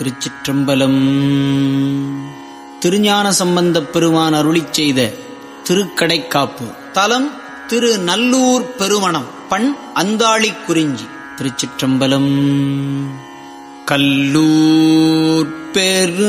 திருச்சிற்றம்பலம். திருஞான சம்பந்தப் பெருமான் அருளி செய்த திருக்கடைக்காப்பு. தலம் திரு நல்லூர் பெருமணம் பண் அந்தாளி குறிஞ்சி திருச்சிற்றம்பலம். கல்லூர் பெருமணம்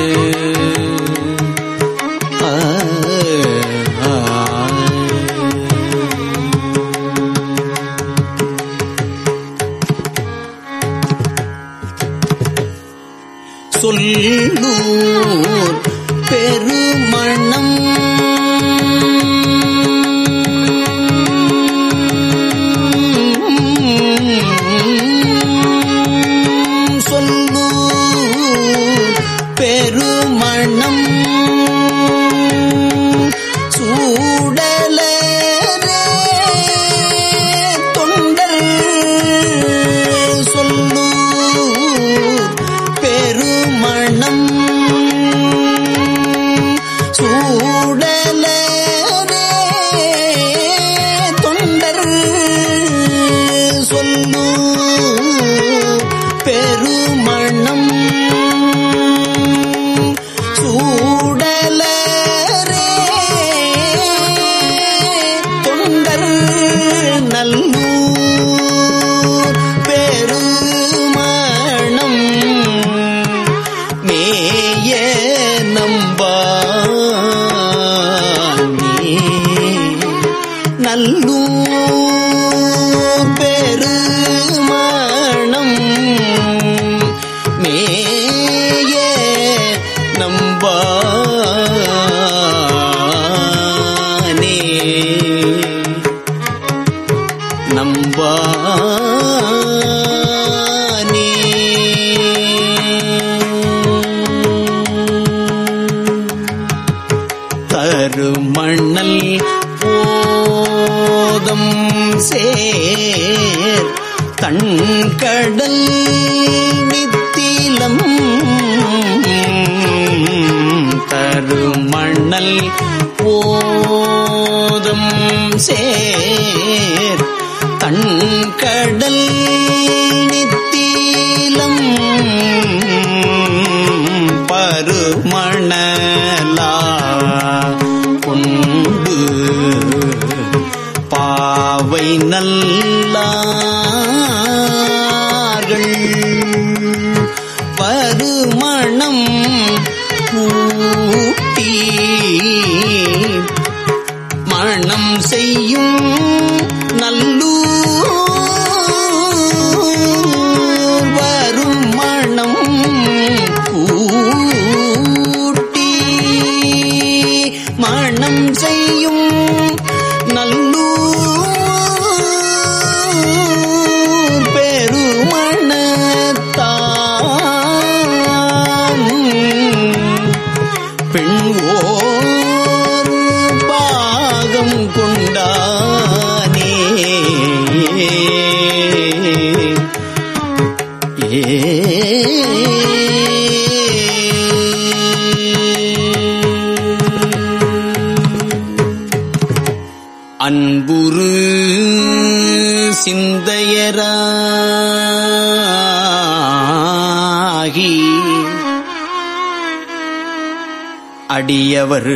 சொல்லு பெருமணம். சூடலே தொண்டர் நல்லூர் பெருமணம். மேய நம்பானே நல்லூர். பெருமானம். மேய நம்பானே. நம்பானே. போ போதும் சேர். தண்கடல் நித்திலம் தருமணல் போதும் சேர். தண்கடல் நித்திலம் பாவை அன்புரு சிந்தையராகி அடியவர்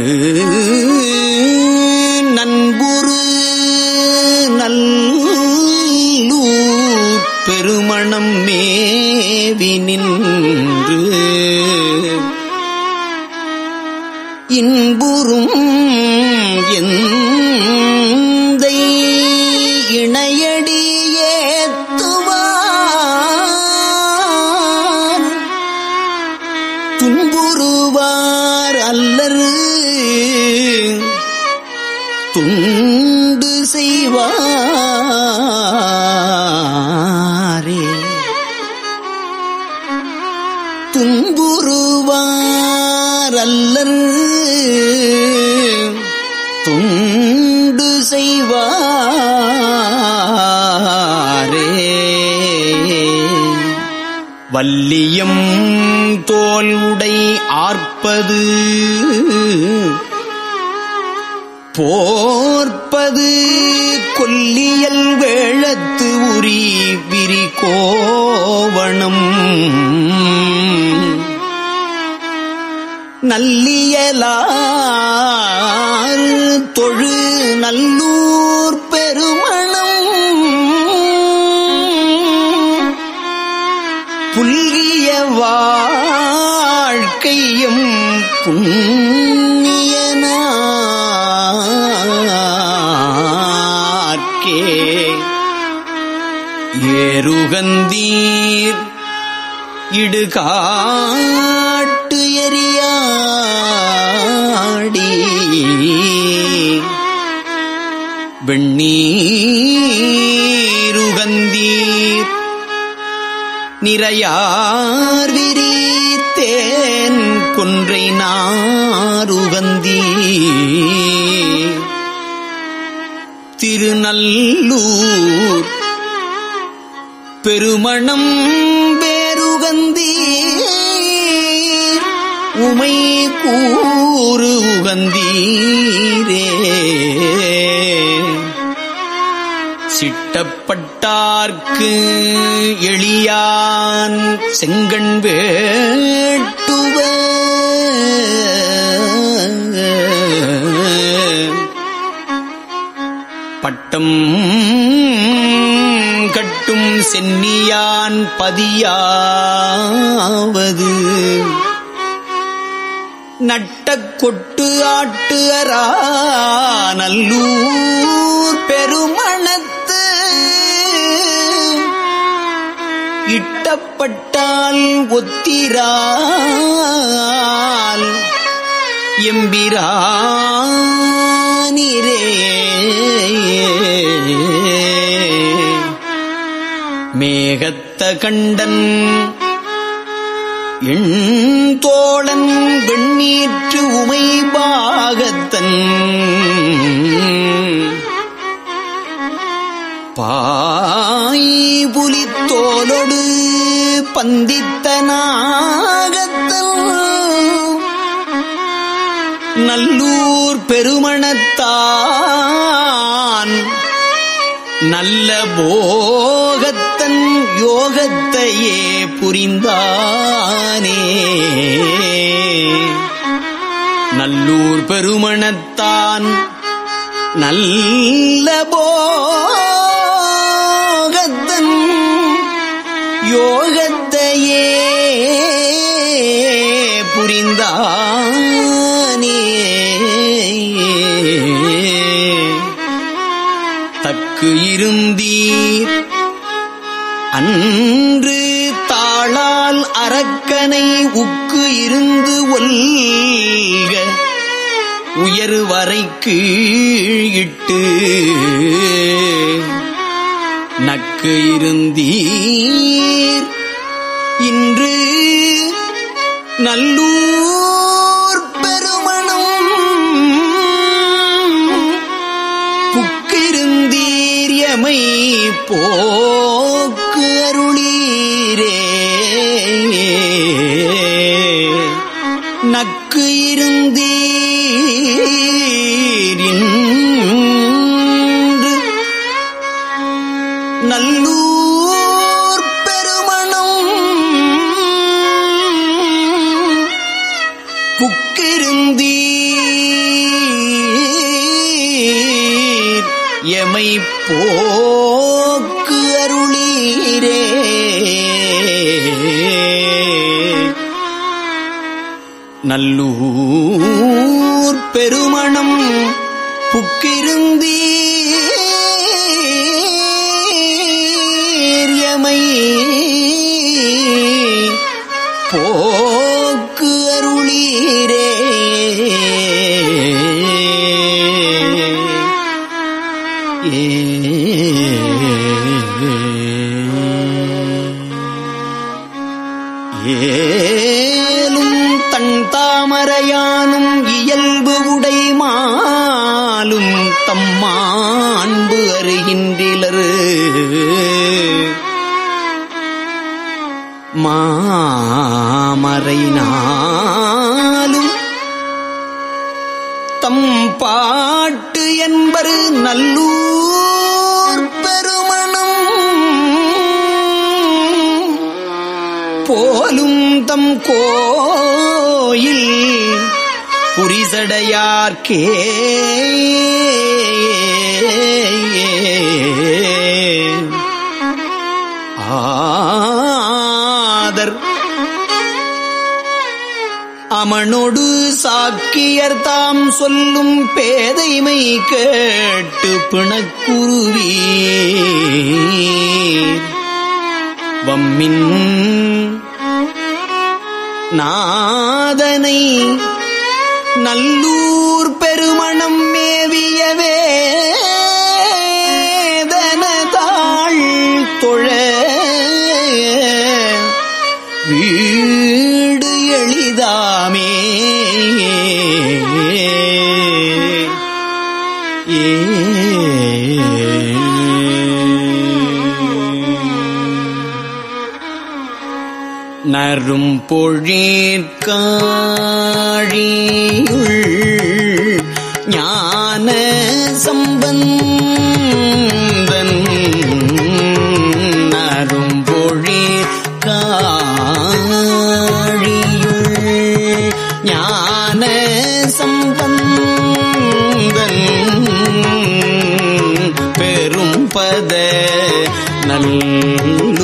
உண்டு செய்வாரே. துன்புருவாரல்லர் துண்டு செய்வாரே. வல்லியம் தோல் உடை ஆர்ப்பது. போர்ப்பது கொல்லியல் வேளத்து உரி விரி கோவணம். நல்லியலார் தொழு நல்லூர் பெருமணம். புல்கிய வாழ்க்கையும் புண்ணியனார்க்கே இடுகாட்டு எரியாடி. வெண்ணீருகந்தீர் நிறையார் விரித்தேன். குன்றை நாருகந்தீ திருநல்லூர் பெருமணம் உமை கூறு உகந்தீரே. சிட்டப்பட்டார்க்கு எளியான் செங்கண் வேட்டுவ பட்டம் கட்டும் சென்னியான் பதியாவது. நட்ட கொட்டு ஆட்டு அராநல்லூர் பெருமணத்து இட்டப்பட்டால் ஒத்திரால் எம்பிரானிரே. மேகத்த கண்டன் எண் தோழன் வெண்ணீற்று உமை பாகத்தன். பாய் புலித்தோலொடு பந்தித்த நாகத்தன். நல்லூர் பெருமணத்தான். நல்ல தன் யோகத்தையே புரிந்தானே. நல்லூர் பெருமணத்தான் நல்ல போகத்தன் யோகத்தையே புரிந்தான். உயர்ந்து இருந்து ஒல்க உயர்வரை கீழிட்டு நக்கு இருந்தீர். இன்று நல்லூர் பெருமணம் புக்கிருந்தீர் எமை நல்லூர் பெருமணம் புக்கிருந்தீரியமை போக்கு அருளீரே. ஏ. ஏலும் தன் தாமரையானும் இயல்பு உடைமாலும் தம்மாண்பு அறிகின்றிலரு மாமறைனாலும் தம் பாட்டு என்பது நல்லூர் பார்க்கே ஆதர். அமனொடு சாக்கியர் தாம் சொல்லும் பேதைமை கேட்டு பிணக்குருவி வம்மின் நாதனை நல்லூர் பெருமணம் மேவியவே தனதாள் தொழ வீடு எளிதாமே. நரும் பொழிற்காழியுள் காழியுள் ஞான சம்பந்தன் பெரும் பத நல்ல